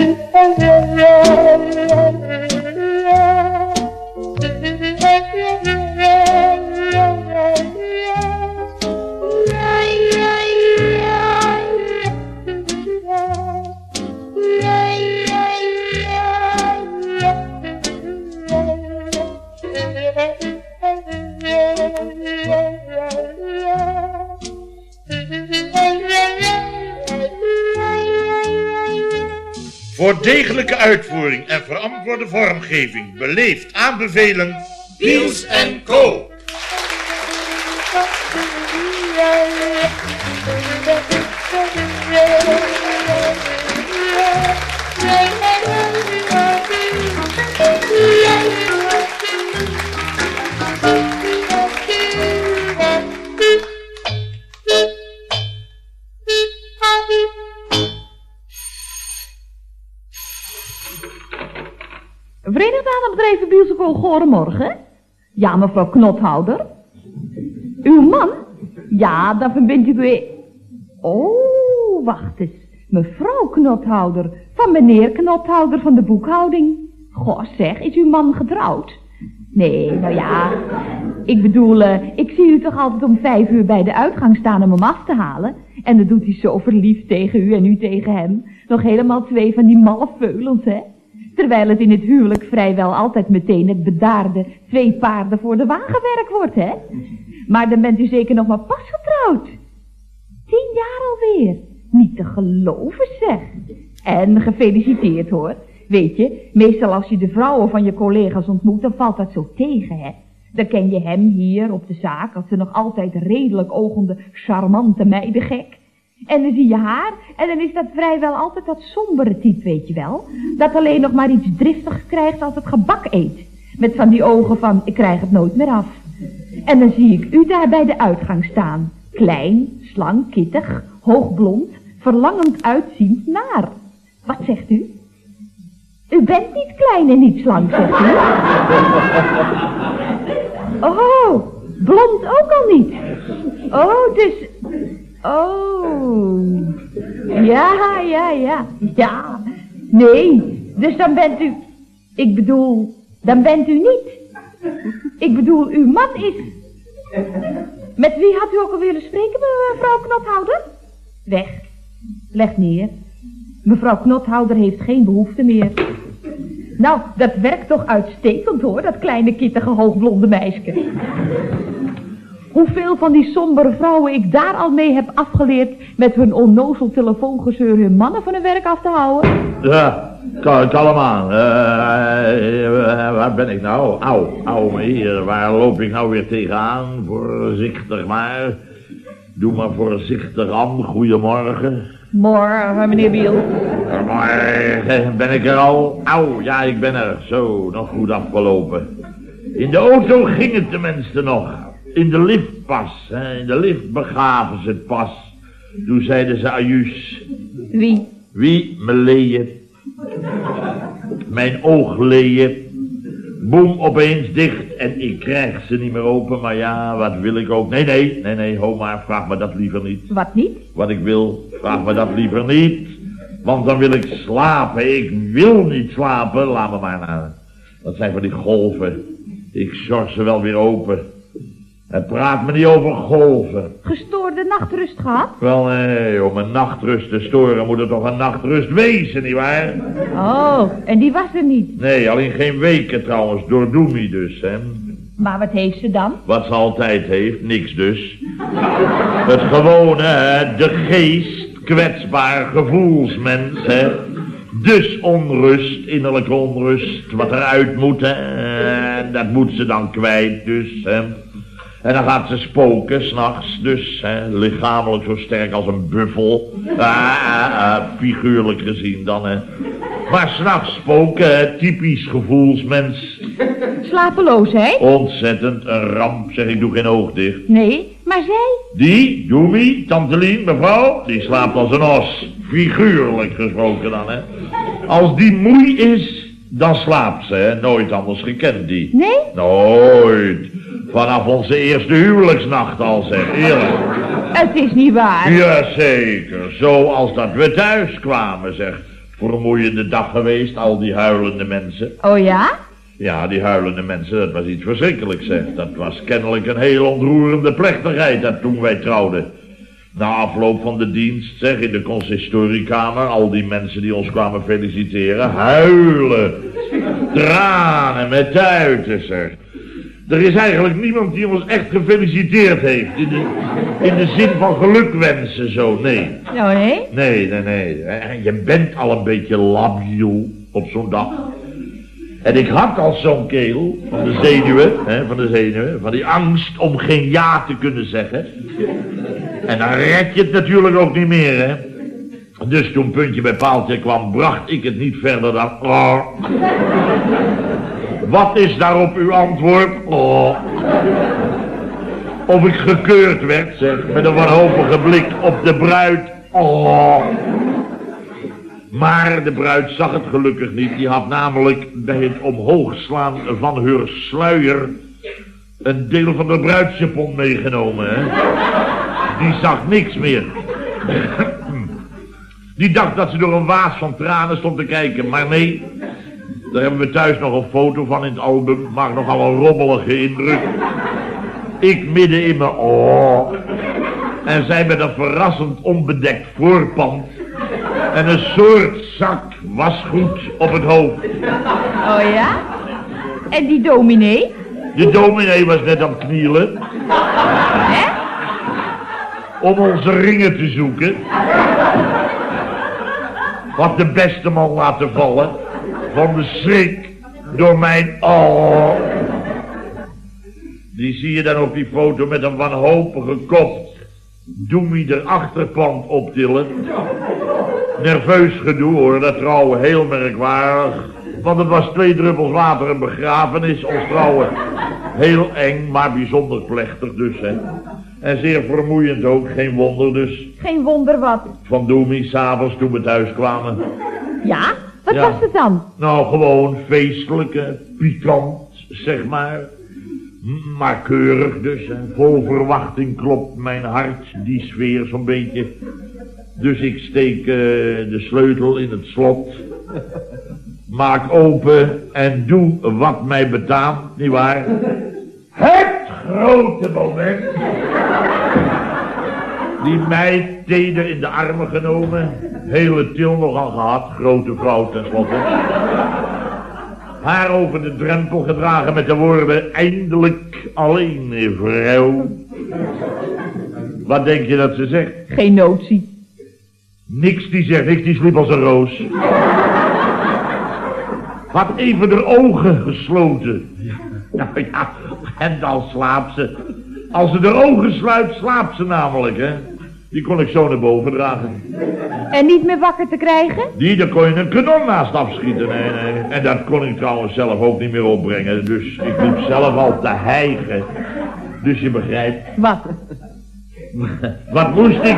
Voor verantwoorde vormgeving beleefd aanbevelen... Wiels en Bielsekool, goedemorgen. Ja, mevrouw Knothouder. Uw man? Ja, dat verbindt u weer... Oh, wacht eens. Mevrouw Knothouder, van meneer Knothouder van de boekhouding. Goh, zeg, is uw man getrouwd? Nee, nou ja, ik bedoel, eh, ik zie u toch altijd om vijf uur bij de uitgang staan om hem af te halen. En dan doet hij zo verliefd tegen u en u tegen hem. Nog helemaal twee van die malle veulens, hè? Terwijl het in het huwelijk vrijwel altijd meteen het bedaarde twee paarden voor de wagenwerk wordt, hè? Maar dan bent u zeker nog maar pas getrouwd. Tien jaar alweer. Niet te geloven, zeg. En gefeliciteerd, hoor. Weet je, meestal als je de vrouwen van je collega's ontmoet, dan valt dat zo tegen, hè? Dan ken je hem hier op de zaak als de nog altijd redelijk ogende, charmante meidengek. En dan zie je haar, en dan is dat vrijwel altijd dat sombere type, weet je wel. Dat alleen nog maar iets driftigs krijgt als het gebak eet. Met van die ogen van, ik krijg het nooit meer af. En dan zie ik u daar bij de uitgang staan. Klein, slank, kittig, hoogblond, verlangend uitziend naar. Wat zegt u? U bent niet klein en niet slank, zegt u. Oh, blond ook al niet. Oh, dus... Oh. Ja, ja, ja. Ja. Nee, dus dan bent u... Ik bedoel, dan bent u niet. Ik bedoel, uw man is... Met wie had u ook al willen spreken, mevrouw Knothouder? Weg. Leg neer. Mevrouw Knothouder heeft geen behoefte meer. Nou, dat werkt toch uitstekend hoor, dat kleine kittige hoogblonde meisje. Hoeveel van die sombere vrouwen ik daar al mee heb afgeleerd met hun onnozel telefoongezeur hun mannen van hun werk af te houden? Ja, kal kalm aan. Eh, eh, waar ben ik nou? Au, au, hier. Waar loop ik nou weer tegenaan? Voorzichtig maar. Doe maar voorzichtig aan. Goedemorgen. Morgen, meneer Biel. Goedemorgen. Ben ik er al? Au, ja, ik ben er. Zo, nog goed afgelopen. In de auto ging het tenminste nog. In de lift pas. Hè. In de lift begaven ze het pas. Toen zeiden ze ajuus. Wie? Wie? Mijn leeën. Mijn oogleeën. Boem, opeens dicht. En ik krijg ze niet meer open. Maar ja, wat wil ik ook? Nee, nee, nee, nee, ho maar. Vraag me dat liever niet. Wat niet? Wat ik wil, vraag me dat liever niet. Want dan wil ik slapen. Ik wil niet slapen. Laat me maar naar. Dat zijn van die golven. Ik zorg ze wel weer open. En praat me niet over golven. Gestoorde nachtrust gehad? Wel nee, om een nachtrust te storen moet er toch een nachtrust wezen, nietwaar? Oh, en die was er niet. Nee, al in geen weken trouwens, door Doemie dus, hè. Maar wat heeft ze dan? Wat ze altijd heeft, niks dus. Het gewone, hè, de geest, kwetsbaar gevoelsmens, hè. Dus onrust, innerlijke onrust, wat eruit moet, hè. En dat moet ze dan kwijt, dus, hè. En dan gaat ze spoken, s'nachts, dus, hè, lichamelijk zo sterk als een buffel. Ah, ah, ah, figuurlijk gezien dan, hè. Maar s'nachts spoken, hè, typisch gevoelsmens. Slapeloosheid? Ontzettend een ramp, zeg ik, doe geen oog dicht. Nee, maar zij? Die, Doemie, tante Lien, mevrouw, die slaapt als een os. Figuurlijk gesproken dan, hè. Als die moei is, dan slaapt ze, hè. Nooit anders gekend, die. Nee? Nooit. Vanaf onze eerste huwelijksnacht al, zeg, eerlijk. Het is niet waar. Jazeker, zoals dat we thuis kwamen, zeg. vermoeiende dag geweest, al die huilende mensen. Oh ja? Ja, die huilende mensen, dat was iets verschrikkelijks, zeg. Dat was kennelijk een heel ontroerende plechtigheid, dat toen wij trouwden. Na afloop van de dienst, zeg, in de consistoriekamer, al die mensen die ons kwamen feliciteren, huilen, tranen met tuiten, zeg. Er is eigenlijk niemand die ons echt gefeliciteerd heeft, in de, in de zin van gelukwensen zo, nee. Oh nee? Nee, nee, nee. En Je bent al een beetje labiel op zo'n dag. En ik had al zo'n keel van de zenuwen, hè, van de zenuwen, van die angst om geen ja te kunnen zeggen. En dan red je het natuurlijk ook niet meer, hè. Dus toen puntje bij paaltje kwam, bracht ik het niet verder dan... Oh. Wat is daarop uw antwoord? Oh. Of ik gekeurd werd, zeg, met een wanhopige blik op de bruid. Oh. Maar de bruid zag het gelukkig niet. Die had namelijk bij het omhoog slaan van haar sluier een deel van de bruidsjapon meegenomen. Hè? Die zag niks meer. Die dacht dat ze door een waas van tranen stond te kijken. Maar nee, daar hebben we thuis nog een foto van in het album. Maakt nogal een rommelige indruk. Ik midden in mijn oh. En zij met een verrassend onbedekt voorpand. En een soort zak wasgoed op het hoofd. Oh ja? En die dominee? De dominee was net aan het knielen. Hè? Om onze ringen te zoeken. Wat de beste man laten vallen. Van de schrik door mijn oh. Die zie je dan op die foto met een wanhopige kop. Doemie achterpand optillen. Nerveus gedoe hoor, dat trouwen heel merkwaardig. Want het was twee druppels water een begrafenis, ons trouwen. Heel eng, maar bijzonder plechtig dus, hè. En zeer vermoeiend ook, geen wonder dus. Geen wonder wat. Van Doemie, s'avonds toen we thuis kwamen. Ja? Wat Ja. was het dan? Nou, gewoon feestelijke, pikant, zeg maar. Maar keurig dus, hè. vol verwachting klopt mijn hart die sfeer zo'n beetje. Dus ik steek eh, de sleutel in het slot, maak open en doe wat mij betaamt, nietwaar? Het grote moment. Die meid teder in de armen genomen, hele til nogal gehad, grote vrouw tenslotte haar over de drempel gedragen met de woorden eindelijk alleen, vrouw. Wat denk je dat ze zegt? Geen notie. Niks, die zegt niks, die sliep als een roos. Had even de ogen gesloten. Nou ja, en dan slaapt ze. Als ze de ogen sluit, slaapt ze namelijk, hè. Die kon ik zo naar boven dragen. En niet meer wakker te krijgen? Die, daar kon je een kanon naast afschieten. Nee, nee. En dat kon ik trouwens zelf ook niet meer opbrengen. Dus ik liep zelf al te hijgen. Dus je begrijpt, Wat? wat moest ik?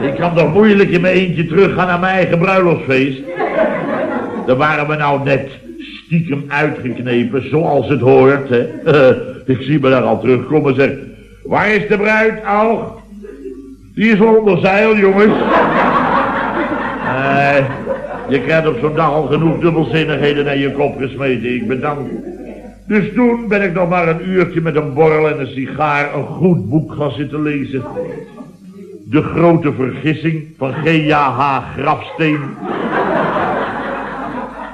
Ik kan toch moeilijk in mijn eentje teruggaan naar mijn eigen bruiloftsfeest. Daar waren we nou net stiekem uitgeknepen, zoals het hoort, hè. ik zie me daar al terugkomen en zeg... Waar is de bruid, Al? Die is wel onder zeil, jongens. Nee, je krijgt op zo'n dag al genoeg dubbelzinnigheden naar je kop gesmeten. Ik bedank. Dus toen ben ik nog maar een uurtje met een borrel en een sigaar een goed boek gaan zitten lezen. De grote vergissing van G.J.H. Grafsteen.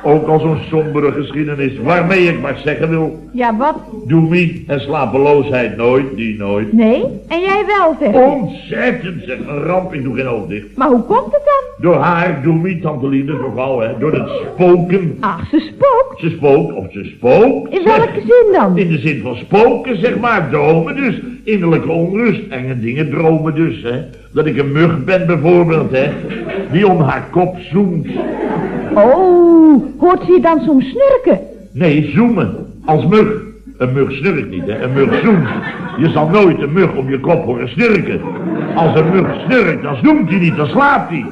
Ook al zo'n sombere geschiedenis, waarmee ik maar zeggen wil, Ja, wat? doemie en slapeloosheid nooit, die nooit. Nee? En jij wel, zeg. Ontzettend, zeg, een ramp, ik doe geen oog dicht. Maar hoe komt het dan? Door haar, doemie, tante Liende, mevrouw, hè, door het spoken. Ach, ze spookt. Ze spookt, of ze spookt. In zeg. welke zin dan? In de zin van spoken, zeg maar, dromen dus. Innerlijke onrust, enge dingen dromen dus, hè. Dat ik een mug ben bijvoorbeeld, hè. Die om haar kop zoemt. Oh, hoort ze je dan soms snurken? Nee, zoemen. Als mug. Een mug snurkt niet, hè. Een mug zoemt. Je zal nooit een mug om je kop horen snurken. Als een mug snurkt, dan zoemt hij niet, dan slaapt hij.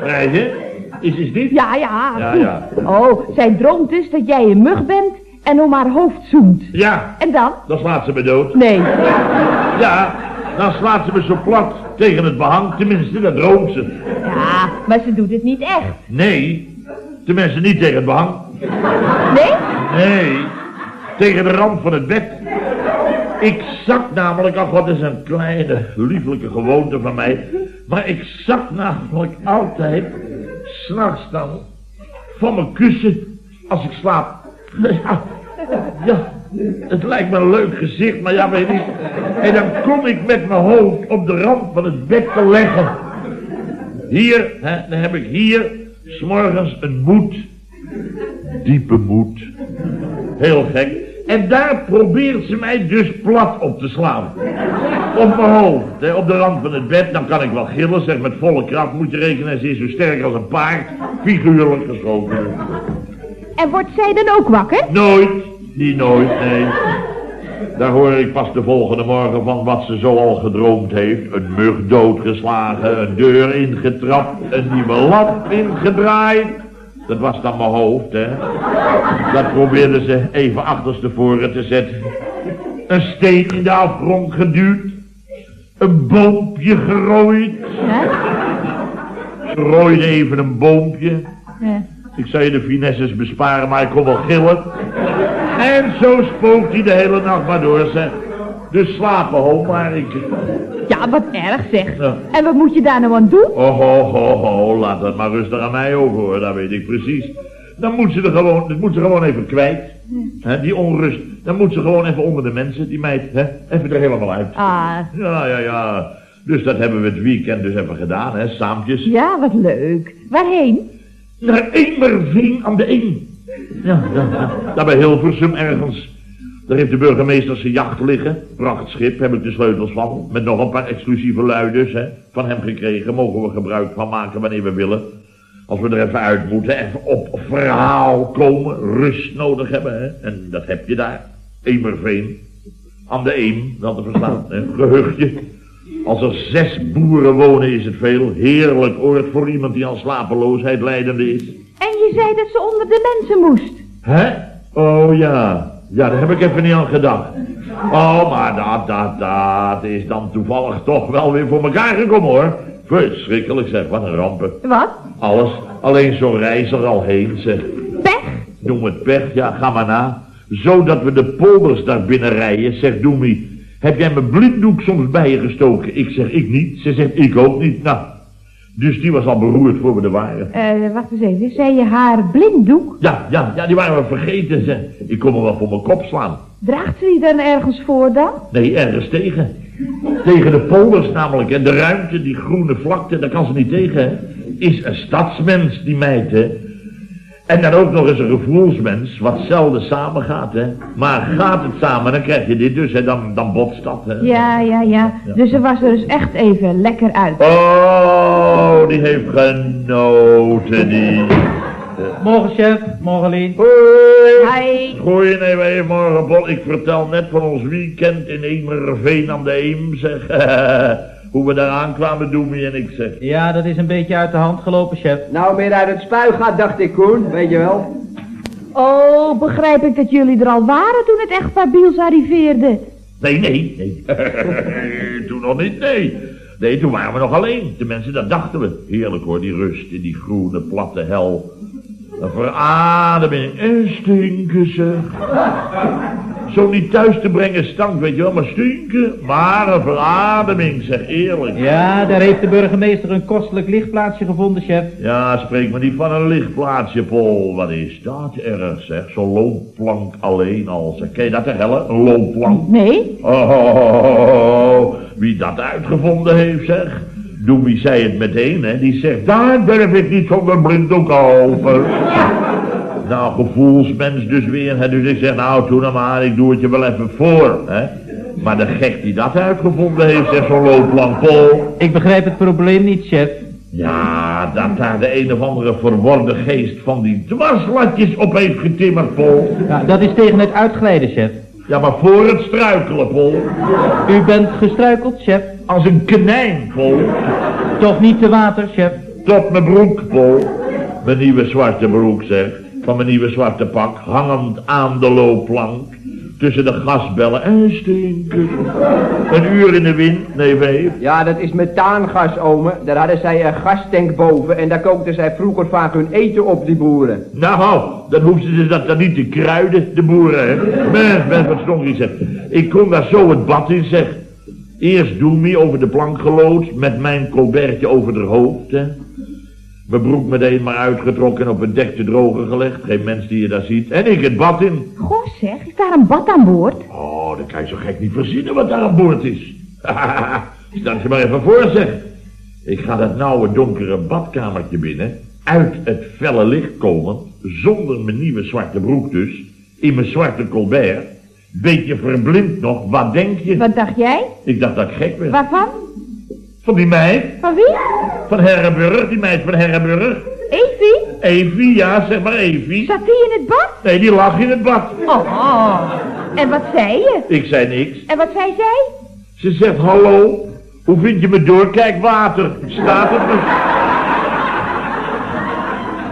Begrijp je? Is, is dit? Ja, ja, Ja, ja. Oh, zij droomt dus dat jij een mug bent en om haar hoofd zoemt. Ja, En dan? dan slaat ze me dood. Nee. Ja, dan slaat ze me zo plat tegen het behang. Tenminste, dat droomt ze. Ja, Maar ze doet het niet echt. Nee, tenminste niet tegen het behang. Nee? Nee, tegen de rand van het bed. Ik zak namelijk, ach wat is een kleine, lieflijke gewoonte van mij. Maar ik zak namelijk altijd, s'nachts dan, van mijn kussen als ik slaap. Ja, ja, het lijkt me een leuk gezicht, maar ja, weet je. En dan kom ik met mijn hoofd op de rand van het bed te leggen. Hier, hè, dan heb ik hier, s'morgens een moed. Diepe moed. Heel gek. En daar probeert ze mij dus plat op te slaan. Op mijn hoofd, hè, op de rand van het bed. Dan kan ik wel gillen, zeg met volle kracht moet je rekenen. Ze is zo sterk als een paard, figuurlijk geschoten. En wordt zij dan ook wakker? Nooit, niet nooit, nee. Daar hoor ik pas de volgende morgen van wat ze zo al gedroomd heeft. Een mug doodgeslagen, een deur ingetrapt, een nieuwe lamp ingedraaid. Dat was dan mijn hoofd, hè. Dat probeerde ze even achterstevoren te zetten. Een steen in de afgrond geduwd. Een boompje gerooid. Rooide even een boompje. Ja. Ik zou je de finesses besparen, maar ik kon wel gillen. En zo spookt hij de hele nacht maar door, zeg. Dus slapen, ho, maar ik... Ja, wat erg zeg. Ja. En wat moet je daar nou aan doen? Oh, ho, ho, ho, laat dat maar rustig aan mij over, hoor. Dat weet ik precies. Dan moet ze er gewoon, dat moet ze gewoon even kwijt. Hè, die onrust. Dan moet ze gewoon even onder de mensen, die meid, hè. Even er helemaal uit. Ah, Ja, ja, ja. Dus dat hebben we het weekend dus even gedaan, hè, saampjes. ja, wat leuk. Waarheen? Naar Emerveen aan de Eem. Ja, ja. Daar bij Hilversum ergens. Daar heeft de burgemeester zijn jacht liggen. Prachtschip, heb ik de sleutels van. Met nog een paar exclusieve luiders hè, van hem gekregen. Mogen we gebruik van maken wanneer we willen. Als we er even uit moeten, even op verhaal komen. Rust nodig hebben, hè. En dat heb je daar. Emerveen. Aan de Eem, dat te verstaan. Hè. Gehuchtje. Als er zes boeren wonen is het veel. Heerlijk oord voor iemand die aan slapeloosheid lijdende is. Je zei dat ze onder de mensen moest. Hè? Oh ja. Ja, daar heb ik even niet aan gedacht. Oh, maar dat, dat, dat is dan toevallig toch wel weer voor elkaar gekomen hoor. Verschrikkelijk zeg, wat een rampen. Wat? Alles, alleen zo'n reis er al heen zeg. Pech? Noem het pech, ja, ga maar na. Zodat we de polders daar binnen rijden, zegt Doemie. Heb jij mijn blinddoek soms bij je gestoken? Ik zeg, ik niet. Ze zegt, ik ook niet. Nou, dus die was al beroerd voor we er waren. Eh, wacht eens even. Zei je haar blinddoek? Ja, ja, ja, die waren we vergeten, zeg. Ik kon me wel voor mijn kop slaan. Draagt ze die dan ergens voor dan? Nee, ergens tegen. Tegen de polders namelijk. En de ruimte, die groene vlakte, daar kan ze niet tegen. Hè. Is een stadsmens, die meid, hè. En dan ook nog eens een gevoelsmens, wat zelden samengaat, hè. Maar gaat het samen, dan krijg je dit dus, hè. Dan, dan botst dat, hè. Ja, ja, ja. Dus ze was er dus echt even lekker uit. Oh, die heeft genoten, die. Morgen, chef. Morgen, Lien. Hoi. Hi. Goeie, nee, wij morgen, Paul. Ik vertel net van ons weekend in Emerveen aan de Eem, zeg. Hoe we daar aankwamen, Doemie en ik, zeg. Ja, dat is een beetje uit de hand gelopen, chef. Nou, meer uit het spui gaat, dacht ik, Koen. Weet je wel. Oh, begrijp ik dat jullie er al waren toen het echtpaar Biels arriveerde? Nee, nee, nee. toen nog niet, nee. Nee, toen waren we nog alleen. Tenminste, dat dachten we. Heerlijk hoor, die rust in die groene, platte hel. Een verademing. En stinken ze. Zo niet thuis te brengen stank, weet je wel, maar stinken. Maar een verademing, zeg eerlijk. Ja, daar heeft de burgemeester een kostelijk lichtplaatsje gevonden, chef. Ja, spreek me niet van een lichtplaatsje, Paul. Wat is dat erg, zeg. Zo'n loopplank alleen al. Zeg. Ken je dat te helle? Een loopplank? Nee? Oh, oh, oh, oh, oh. wie dat uitgevonden heeft, zeg. Doemie zei het meteen, hè. Die zegt, daar durf ik niet zonder blinddoek over. Nou, gevoelsmens dus weer, hè. Dus ik zeg, nou, doe nou maar, ik doe het je wel even voor, hè. Maar de gek die dat uitgevonden heeft, zegt zo'n loopplank, Paul. Ik begrijp het probleem niet, chef. Ja, dat daar de een of andere verworde geest van die dwarslatjes op heeft getimmerd, Paul. Ja, dat is tegen het uitglijden, chef. Ja, maar voor het struikelen, Paul. U bent gestruikeld, chef. Als een konijn, Paul. Toch niet te water, chef. Tot mijn broek, Paul. Mijn nieuwe zwarte broek, zeg. Van mijn nieuwe zwarte pak, hangend aan de loopplank. Tussen de gasbellen en stinken. Een uur in de wind, nee vijf. Ja, dat is methaangas, ome. Daar hadden zij een gastank boven en daar kookten zij vroeger vaak hun eten op, die boeren. Nou, dan hoefden ze dat dan niet te kruiden, de boeren, hè. Mens, mens, wat stonk zeg. Ik kon daar zo het bad in, zeg. Eerst Doemie over de plank geloodst, met mijn colbertje over haar hoofd, hè. Mijn broek meteen maar uitgetrokken en op het dek te drogen gelegd. Geen mens die je daar ziet. En ik het bad in. Goh zeg, is daar een bad aan boord? Oh, dan kan je zo gek niet verzinnen wat daar aan boord is. Stel je maar even voor, zeg. Ik ga dat nauwe donkere badkamertje binnen, uit het felle licht komen, zonder mijn nieuwe zwarte broek dus, in mijn zwarte colbert. Beetje verblind nog, wat denk je? Wat dacht jij? Ik dacht dat ik gek werd. Waarvan? Van die meid, Van wie? van Herrenburg, die meid van Herrenburg. Evie? Evie, ja, zeg maar Evie. Zat die in het bad? Nee, die lag in het bad. Oh, en wat zei je? Ik zei niks. En wat zei zij? Ze zegt, hallo, hoe vind je me doorkijkwater? Staat het me?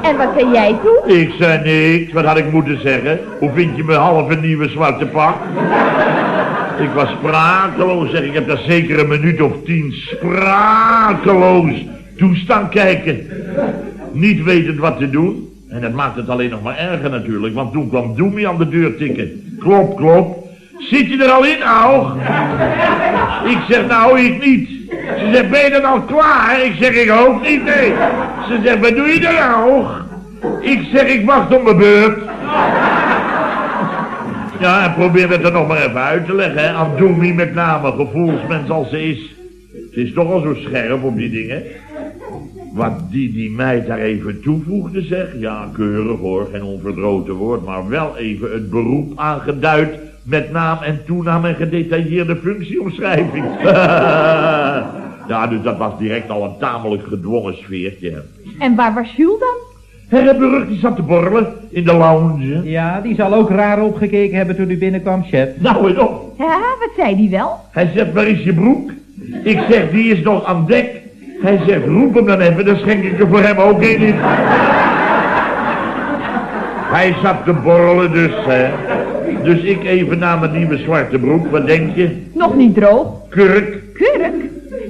En wat zei jij toen? Ik zei niks, wat had ik moeten zeggen? Hoe vind je mijn halve nieuwe zwarte pak? Ik was sprakeloos, zeg, ik heb daar zeker een minuut of tien sprakeloos toestaan kijken. Niet wetend wat te doen. En dat maakt het alleen nog maar erger natuurlijk, want toen kwam Doemie aan de deur tikken. Klop, klop. Zit je er al in, Aug? Ik zeg, nou, ik niet. Ze zegt, ben je dan al klaar? Ik zeg, ik hoop niet, nee. Ze zegt, wat doe je dan, Aug? Ik zeg, ik wacht op mijn beurt. Ja, en probeer het er nog maar even uit te leggen, hè. Aan Doemie met name, gevoelsmens als ze is. Ze is toch al zo scherp op die dingen. Wat die, die meid daar even toevoegde, zeg. Ja, keurig hoor, geen onverdroten woord, maar wel even het beroep aangeduid met naam en toenaam en gedetailleerde functieomschrijving. ja, dus dat was direct al een tamelijk gedwongen sfeertje. En waar was Jules dan? Herrenburg, die zat te borrelen in de lounge. Ja, die zal ook raar opgekeken hebben toen u binnenkwam, chef. Nou en op. Ja, wat zei die wel? Hij zegt, waar is je broek? Ik zeg, die is nog aan dek. Hij zegt, roep hem dan even, dan schenk ik er voor hem ook een in. Hij zat te borrelen dus, hè. Dus ik even naar mijn nieuwe zwarte broek, wat denk je? Nog niet droog. Kurk. Kurk?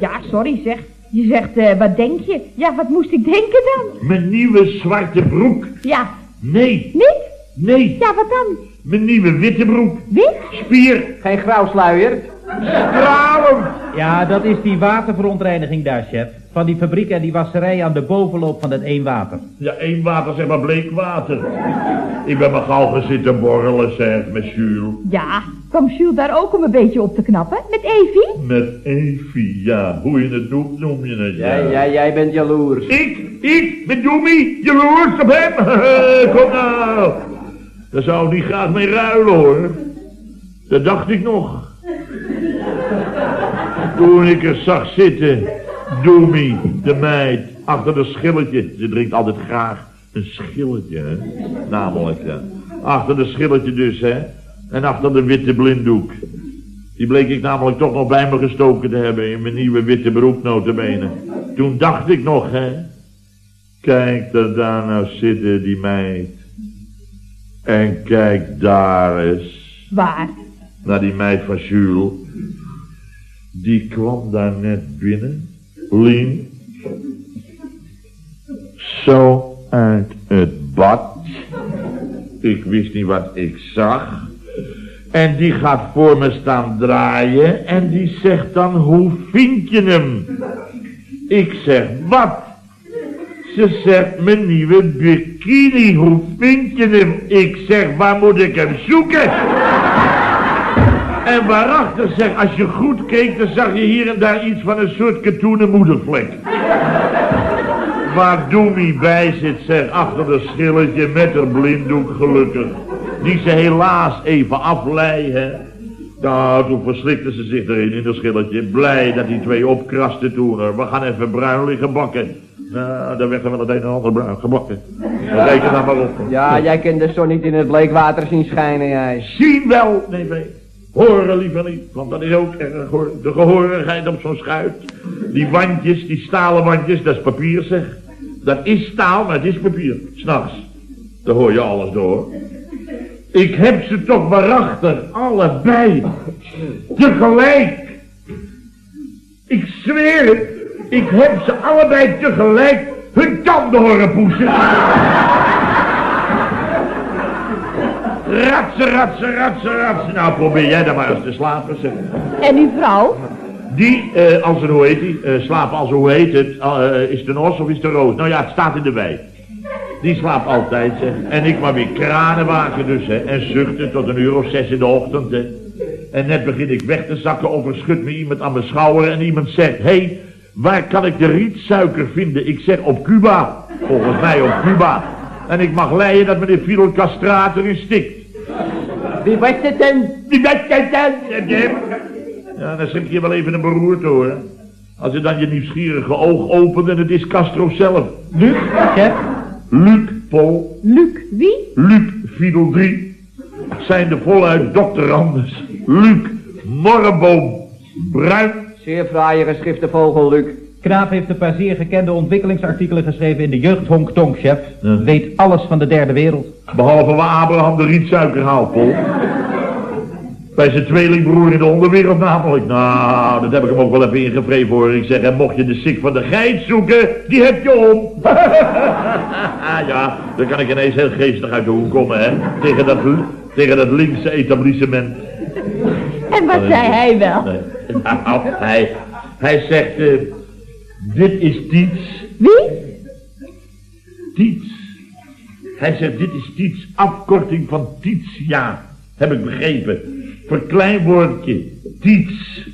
Ja, sorry zeg. Je zegt, eh, wat denk je? Ja, wat moest ik denken dan? Mijn nieuwe zwarte broek. Ja, Nee, niet? nee. Ja, wat dan? Mijn nieuwe witte broek. Wit? Spier. Geen grauwsluier. Stralend. Ja, dat is die waterverontreiniging daar, chef. Van die fabriek en die wasserij aan de bovenloop van het eenwater. Ja, één water, zeg maar bleek water. Ik ben maar gauw gaan zitten borrelen, zeg, met Jules. Ja, kwam Jules daar ook om een beetje op te knappen? Met Evie? Met Evie, ja. Hoe je het noemt, noem je het, ja. Ja, ja, jij bent jaloers. Ik, ik, met Doemie, jaloers op hem. Kom nou. Daar zou ik niet graag mee ruilen, hoor. Dat dacht ik nog. Toen ik er zag zitten, Doemie, de meid, achter de schilletje. Ze drinkt altijd graag een schilletje, hè. Namelijk, ja. Achter de schilletje dus, hè. En achter de witte blinddoek. Die bleek ik namelijk toch nog bij me gestoken te hebben in mijn nieuwe witte broek, notabene. Toen dacht ik nog, hè. Kijk dat daar nou zitten, die meid. En kijk daar eens. Waar? Naar die meid van Jules. Die kwam daar net binnen. Lien. Zo uit het bad. Ik wist niet wat ik zag. En die gaat voor me staan draaien. En die zegt dan, hoe vind je hem? Ik zeg, wat? Ze zegt, mijn nieuwe bikini, hoe vind je hem? Ik zeg, waar moet ik hem zoeken? En waarachter zeg, als je goed keek, dan zag je hier en daar iets van een soort katoenen moedervlek. Waar Doemie bij zit, zeg, achter de schilletje met haar blinddoek gelukkig. Die ze helaas even aflei, hè. Nou, toen verslikte ze zich erin in dat schilletje. Blij dat die twee opkrasten toen. er. We gaan even bruin liggen bakken. Nou, daar werd er wel het een en ander bruin gebakken. Reken daar maar op. Ja, jij kent de zon niet in het bleekwater zien schijnen, jij. Zien wel, nee, nee. Horen liever niet, want dat is ook erg hoor. De gehorigheid op zo'n schuit. Die wandjes, die stalen wandjes, dat is papier zeg. Dat is staal, maar het is papier. S'nachts. Daar hoor je alles door. Ik heb ze toch waarachtig, allebei, tegelijk. Ik zweer het, ik heb ze allebei tegelijk hun tanden horen poetsen. Ratsen, ratsen, ratsen, ratsen. Nou, probeer jij dan maar eens te slapen, zeg. En uw vrouw? Die, eh, als een, hoe heet die, eh, slapen als, hoe heet het, eh, is het een os of is het een roos? Nou ja, het staat in de wei. Die slaapt altijd, zeg. En ik maar weer kranen waken dus, hè. En zuchten tot een uur of zes in de ochtend, hè. En net begin ik weg te zakken of er schudt me iemand aan mijn schouder en iemand zegt... Hé, hey, waar kan ik de rietsuiker vinden? Ik zeg op Cuba. Volgens mij op Cuba. En ik mag leiden dat meneer Fidel Castraat erin stikt. Wie was het dan? Wie was het dan? Ja, dan schrik je wel even een beroerte hoor. Als je dan je nieuwsgierige oog opent en het is Castro zelf. Luc, chef, Luc, Paul, Luc, wie? Luc, Fidel 3. Zijn de voluit doctorandus. Luc, Morreboom, Bruin. Zeer fraaie geschrifte vogel, Luc. Knaap heeft een paar zeer gekende ontwikkelingsartikelen geschreven in de jeugd Hong Tong, chef. Ja. Weet alles van de derde wereld. Behalve waar Abraham de rietsuiker haalt, Paul. Bij zijn tweelingbroer in de onderwereld namelijk. Nou, dat heb ik hem ook wel even ingevreven hoor. Ik zeg, en mocht je de sik van de geit zoeken, die heb je om. ja, dan kan ik ineens heel geestig uit de hoek komen, hè. Tegen dat, tegen dat linkse etablissement. En wat zei hij wel? Nee. Nou, hij, hij zegt, eh, dit is Tiets. Wie? Tiets. Hij zegt, dit is Tiets, afkorting van Titia. Heb ik begrepen. Verkleinwoordje, Tiets.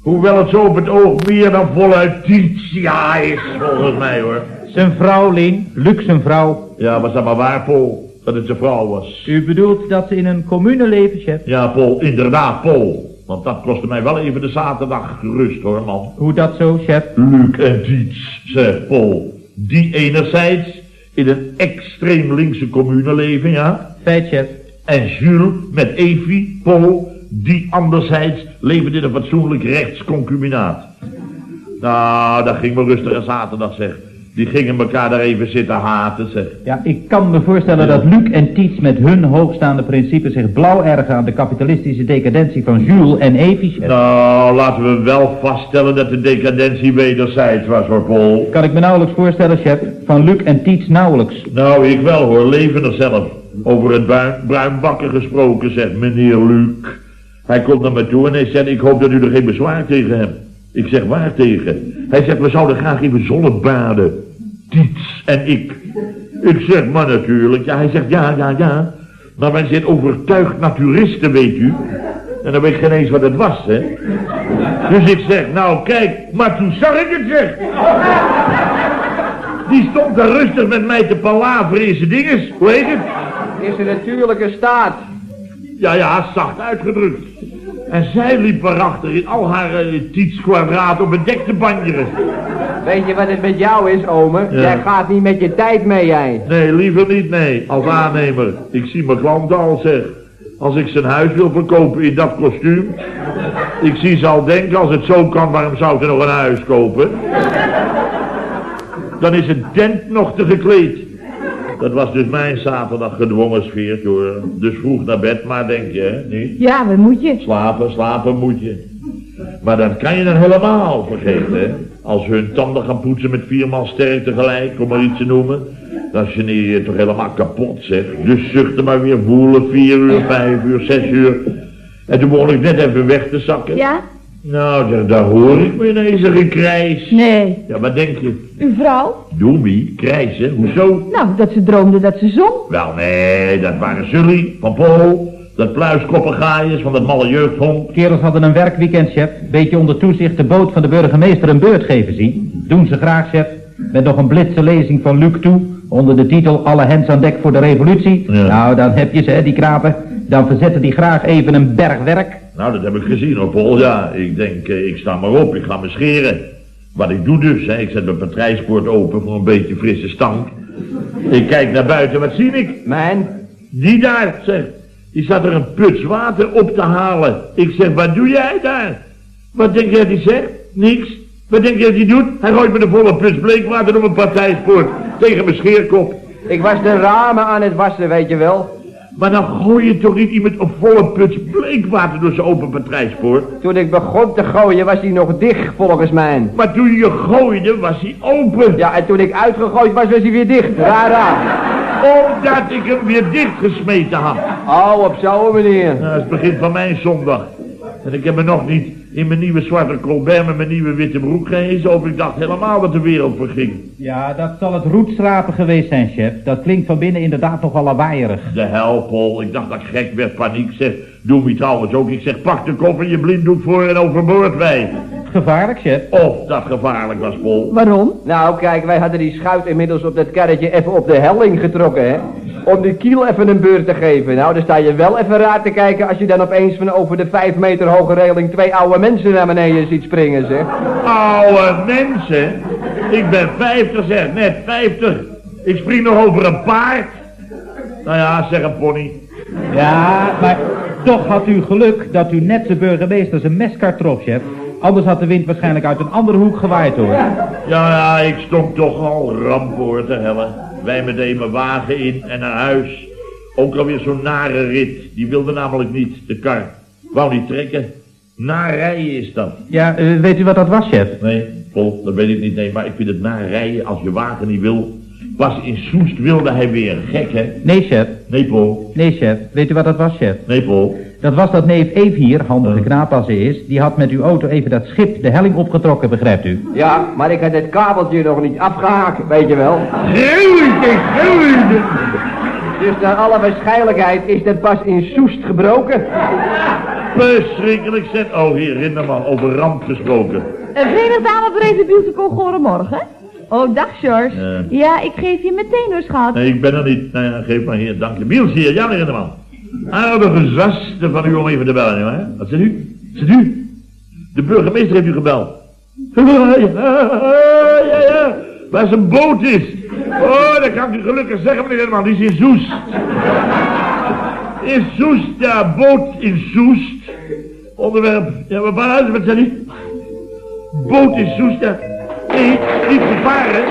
Hoewel het zo op het oog meer dan voluit Titia is, volgens mij hoor. Zijn vrouw, Lien, Luc zijn vrouw. Ja, was dat maar waar, Paul, dat het zijn vrouw was. U bedoelt dat ze in een commune leven, chef? Ja, Paul, inderdaad, Paul. Want dat kostte mij wel even de zaterdag gerust, hoor, man. Hoe dat zo, chef? Luc en Diets, zegt Paul. Die enerzijds in een extreem linkse commune leven, ja. Feit, chef. En Jules met Evie, Paul, die anderzijds leven in een fatsoenlijk rechtsconcubinaat. Nou, dat ging me rustig zaterdag, zeg. Die gingen elkaar daar even zitten haten, zeg. Ja, ik kan me voorstellen dat Luc en Tietz met hun hoogstaande principes zich blauw ergen aan de kapitalistische decadentie van Jules en Evie. Nou, laten we wel vaststellen dat de decadentie wederzijds was, hoor, Paul. Kan ik me nauwelijks voorstellen, chef. Van Luc en Tietz nauwelijks. Nou, ik wel hoor, levendig zelf. Over het bruin, bruinbakken gesproken, zegt meneer Luc. Hij komt naar me toe en hij zegt, ik hoop dat u er geen bezwaar tegen hebt. Ik zeg, waar tegen? Hij zegt, we zouden graag even zonnebaden. Tiets en ik. Ik zeg, maar natuurlijk. Ja, hij zegt, ja, ja, ja. Maar wij zijn overtuigd naturisten, weet u. En dan weet ik geen eens wat het was, hè. Dus ik zeg, nou kijk, maar toen zag ik het, zeg. Die stond daar rustig met mij te palaveren in zijn dinges. Hoe heet het? Is een natuurlijke staat. Ja, ja, zacht uitgedrukt. En zij liep erachter in al haar uh, tietskwadraat op bedekte banjeren. Weet je wat het met jou is, ome? Ja. Jij gaat niet met je tijd mee, jij. Nee, liever niet, nee. Als aannemer. Ik zie mijn klant al, zeg. Als ik zijn huis wil verkopen in dat kostuum. Ik zie ze al denken, als het zo kan, waarom zou ik er nog een huis kopen? Dan is het tent nog te gekleed. Dat was dus mijn zaterdag gedwongen sfeer, hoor. Dus vroeg naar bed, maar denk je, hè? Niet? Ja, wat moet je? Slapen, slapen moet je. Maar dat kan je dan helemaal vergeten, hè. Als hun tanden gaan poetsen met vier man sterk tegelijk, om maar iets te noemen. Dan geneer je je toch helemaal kapot, zeg. Dus zuchten maar weer voelen, vier uur, vijf uur, zes uur. En toen begon ik net even weg te zakken. Ja? Nou, daar hoor ik me ineens een gekrijs. Nee. Ja, wat denk je? Uw vrouw? Doemie, krijsen, hoezo? Nou, dat ze droomde dat ze zong. Wel, nee, dat waren Sully, van Paul, dat pluiskoppengaaiers van dat malle jeugdhond. Kerels hadden een werkweekend, chef. Beetje onder toezicht de boot van de burgemeester een beurt geven, zie. Doen ze graag, chef. Met nog een blitse lezing van Luc toe. Onder de titel Alle hens aan dek voor de revolutie. Ja. Nou, dan heb je ze, hè, die krapen. Dan verzetten die graag even een berg werk. Nou, dat heb ik gezien hoor, Paul. Ja, ik denk, eh, ik sta maar op, ik ga me scheren. Wat ik doe dus, hè, ik zet mijn patrijspoort open voor een beetje frisse stank. Ik kijk naar buiten, wat zie ik? Man, Die daar, zeg. Die staat er een puts water op te halen. Ik zeg, wat doe jij daar? Wat denk jij die zegt? Niks. Wat denk jij dat hij doet? Hij gooit me een volle puts bleekwater op mijn partijspoort. Tegen mijn scheerkop. ik was de ramen aan het wassen, weet je wel. Maar dan gooi je toch niet iemand op volle put bleekwater door zijn open patrijspoor? Toen ik begon te gooien was hij nog dicht, volgens mij. Maar toen je gooide, was hij open. Ja, en toen ik uitgegooid was, was hij weer dicht. Raar, raar. Omdat ik hem weer dichtgesmeten had. Oh, op zo'n manier. Nou, dat is het begin van mijn zondag. En ik heb me nog niet in mijn nieuwe zwarte colbert met mijn nieuwe witte broek gehezen... of ik dacht helemaal dat de wereld verging. Ja, dat zal het roetschrapen geweest zijn, chef. Dat klinkt van binnen inderdaad nogal lawaaierig. De hel, Paul. Ik dacht dat ik gek werd, paniek. Zeg, doe me trouwens ook. Ik zeg, pak de koffer, je blinddoek voor en overboord wij. Gevaarlijk, chef. Of dat gevaarlijk was, Paul. Waarom? Nou, kijk, wij hadden die schuit inmiddels op dat karretje even op de helling getrokken, hè. Om die kiel even een beurt te geven. Nou, dan sta je wel even raar te kijken als je dan opeens van over de vijf meter hoge reling twee oude mensen naar beneden ziet springen, zeg. Oude mensen. Ik ben 50, zeg, net 50. Ik spring nog over een paard. Nou ja, zeg een pony. Ja, maar toch had u geluk dat u net de burgemeester zijn meskar trof, chef. Anders had de wind waarschijnlijk uit een andere hoek gewaaid, hoor. Ja, ja, ik stonk toch al rampoor te hellen. Wij meteen mijn wagen in en naar huis. Ook alweer zo'n nare rit. Die wilde namelijk niet, de kar. Wou niet trekken. Naar rijden is dat. Ja, eh, weet u wat dat was, chef? Nee, Paul, dat weet ik niet. Nee, maar ik vind het naar rijden als je wagen niet wil. Was in Soest wilde hij weer. Gek, hè? Nee, chef. Nee, Paul. Nee, chef. Weet u wat dat was, chef? Nee, Paul. Dat was dat neef Eve hier, handige Ja. knaap als ze is, die had met uw auto even dat schip de helling opgetrokken, begrijpt u? Ja, maar ik had het kabeltje nog niet afgehaakt, weet je wel. Gruwelijk, gruwelijk. Dus naar alle waarschijnlijkheid is dat pas in Soest gebroken. Verschrikkelijk zet. Oh, hier, Rinderman, over ramp gesproken. Een verenigd dame voor deze musical goedemorgen. Oh, dag George. Ja. Ja, ik geef je meteen hoor, schat. Nee, ik ben er niet. Nou ja, geef maar hier, dank je. Biels hier, ja, Rinderman. Aardige zaste van u om even te bellen, hè? Wat zit u? Zit u? De burgemeester heeft u gebeld. Ja, ja, ja. Waar zijn boot is. Oh, dat kan ik u gelukkig zeggen, meneer Rinderman. Die is in Soest. In Soest, ja, boot in Soest. Onderwerp, ja, maar waaruit, wat zei u? Boot in Soest, ja. Nee, niet gevaren.